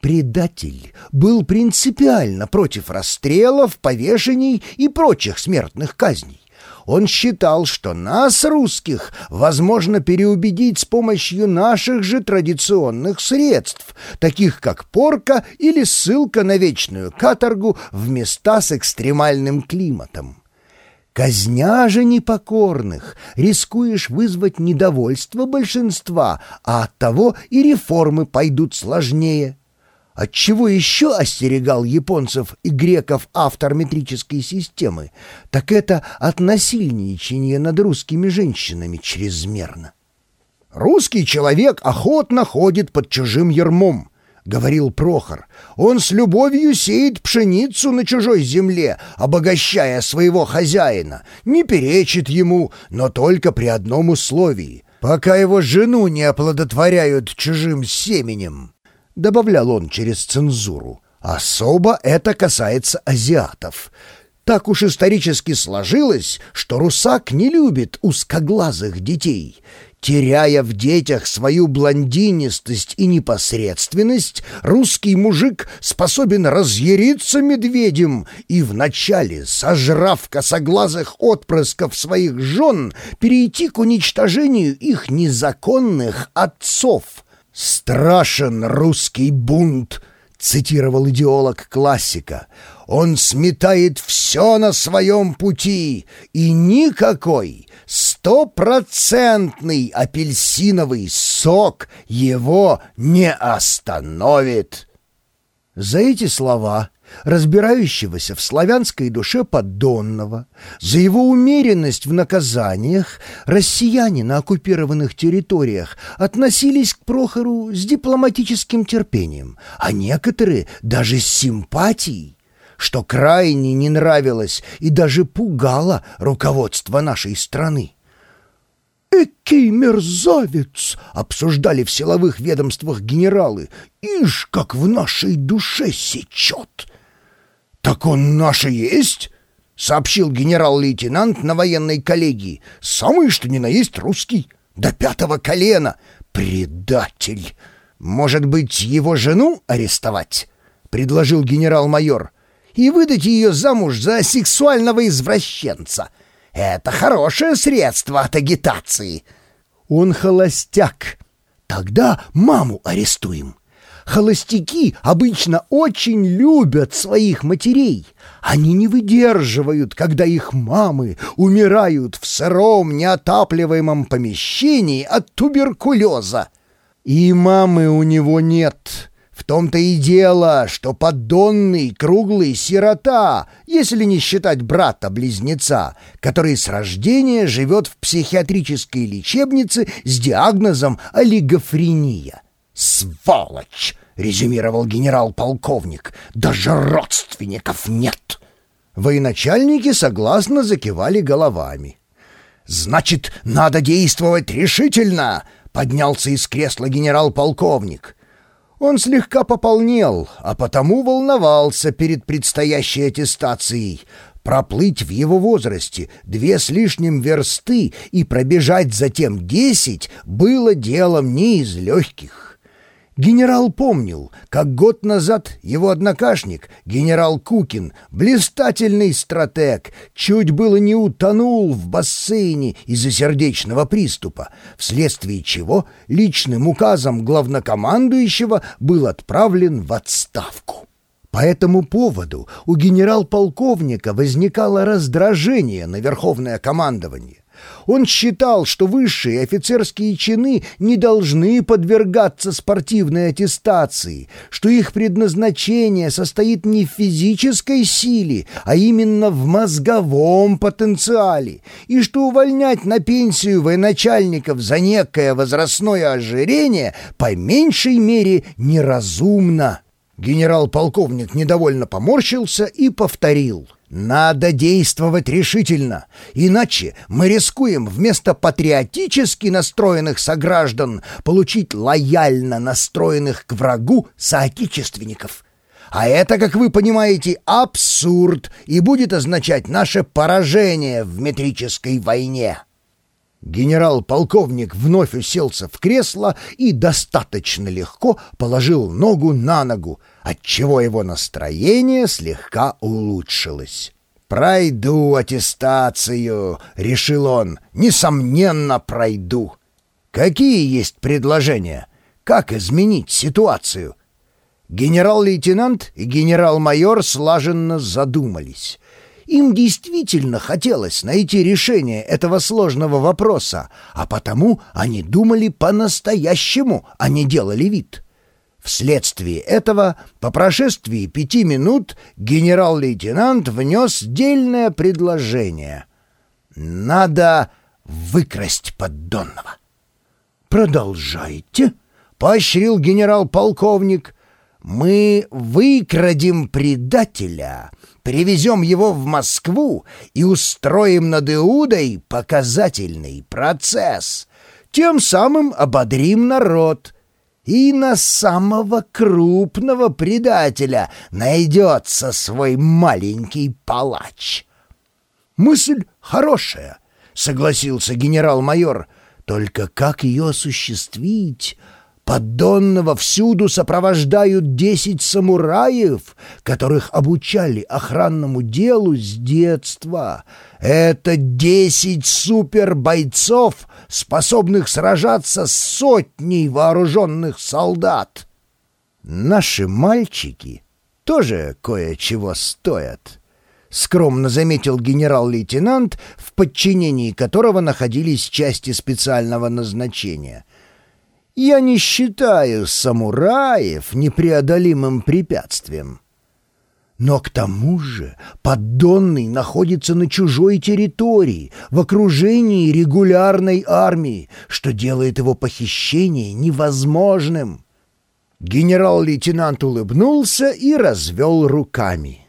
Предатель был принципиально против расстрелов, повешений и прочих смертных казней. Он считал, что нас, русских, возможно переубедить с помощью наших же традиционных средств, таких как порка или ссылка на вечную каторгу в места с экстремальным климатом. Казня же непокорных, рискуешь вызвать недовольство большинства, а от того и реформы пойдут сложнее. От чего еще остерегал японцев и греков автор метрической системы, так это от насильничания над русскими женщинами чрезмерно. «Русский человек охотно ходит под чужим ермом», — говорил Прохор. «Он с любовью сеет пшеницу на чужой земле, обогащая своего хозяина, не перечит ему, но только при одном условии — пока его жену не оплодотворяют чужим семенем». — добавлял он через цензуру. «Особо это касается азиатов. Так уж исторически сложилось, что русак не любит узкоглазых детей». Теряя в детях свою блондинистость и непосредственность, русский мужик способен разъяриться медведем и вначале, сожрав косоглазых отпрысков своих жен, перейти к уничтожению их незаконных отцов — «Страшен русский бунт», — цитировал идеолог классика. «Он сметает все на своем пути, и никакой стопроцентный апельсиновый сок его не остановит». За эти слова разбирающегося в славянской душе поддонного, за его умеренность в наказаниях, россияне на оккупированных территориях относились к Прохору с дипломатическим терпением, а некоторые даже с симпатией, что крайне не нравилось и даже пугало руководство нашей страны. «Экий мерзавец!» — обсуждали в силовых ведомствах генералы. «Ишь, как в нашей душе сечет!» «Так он наш и есть?» — сообщил генерал-лейтенант на военной коллегии. «Самый, что ни на есть, русский. До пятого колена. Предатель! Может быть, его жену арестовать?» — предложил генерал-майор. «И выдать ее замуж за сексуального извращенца. Это хорошее средство от агитации». «Он холостяк. Тогда маму арестуем». Холостяки обычно очень любят своих матерей. Они не выдерживают, когда их мамы умирают в сыром, неотапливаемом помещении от туберкулеза. И мамы у него нет. В том-то и дело, что поддонный круглый сирота, если не считать брата-близнеца, который с рождения живет в психиатрической лечебнице с диагнозом олигофрения. «Сволочь!» — резюмировал генерал-полковник. «Даже родственников нет!» Военачальники согласно закивали головами. «Значит, надо действовать решительно!» — поднялся из кресла генерал-полковник. Он слегка пополнел, а потому волновался перед предстоящей аттестацией. Проплыть в его возрасте две с лишним версты и пробежать затем десять было делом не из легких. Генерал помнил, как год назад его однокашник, генерал Кукин, блистательный стратег, чуть было не утонул в бассейне из-за сердечного приступа, вследствие чего личным указом главнокомандующего был отправлен в отставку. По этому поводу у генерал-полковника возникало раздражение на верховное командование. Он считал, что высшие офицерские чины не должны подвергаться спортивной аттестации, что их предназначение состоит не в физической силе, а именно в мозговом потенциале, и что увольнять на пенсию военачальников за некое возрастное ожирение по меньшей мере неразумно. Генерал-полковник недовольно поморщился и повторил — надо действовать решительно, иначе мы рискуем вместо патриотически настроенных сограждан получить лояльно настроенных к врагу соотечественников. А это, как вы понимаете, абсурд и будет означать наше поражение в метрической войне. Генерал-полковник вновь уселся в кресло и достаточно легко положил ногу на ногу, отчего его настроение слегка улучшилось. «Пройду аттестацию», — решил он, — «несомненно пройду». «Какие есть предложения? Как изменить ситуацию?» Генерал-лейтенант и генерал-майор слаженно задумались — им действительно хотелось найти решение этого сложного вопроса, а потому они думали по-настоящему, а не делали вид. Вследствие этого, по прошествии пяти минут, генерал-лейтенант внес дельное предложение. «Надо выкрасть поддонного». «Продолжайте», — поощрил генерал-полковник. «Мы выкрадем предателя» привезем его в Москву и устроим над Иудой показательный процесс. Тем самым ободрим народ. И на самого крупного предателя найдется свой маленький палач. «Мысль хорошая», — согласился генерал-майор. «Только как ее осуществить?» Поддонного всюду сопровождают десять самураев, которых обучали охранному делу с детства. Это десять супербойцов, способных сражаться с сотней вооруженных солдат. Наши мальчики тоже кое-чего стоят. — скромно заметил генерал-лейтенант, в подчинении которого находились части специального назначения. Я не считаю самураев непреодолимым препятствием. Но к тому же поддонный находится на чужой территории, в окружении регулярной армии, что делает его похищение невозможным. Генерал-лейтенант улыбнулся и развел руками.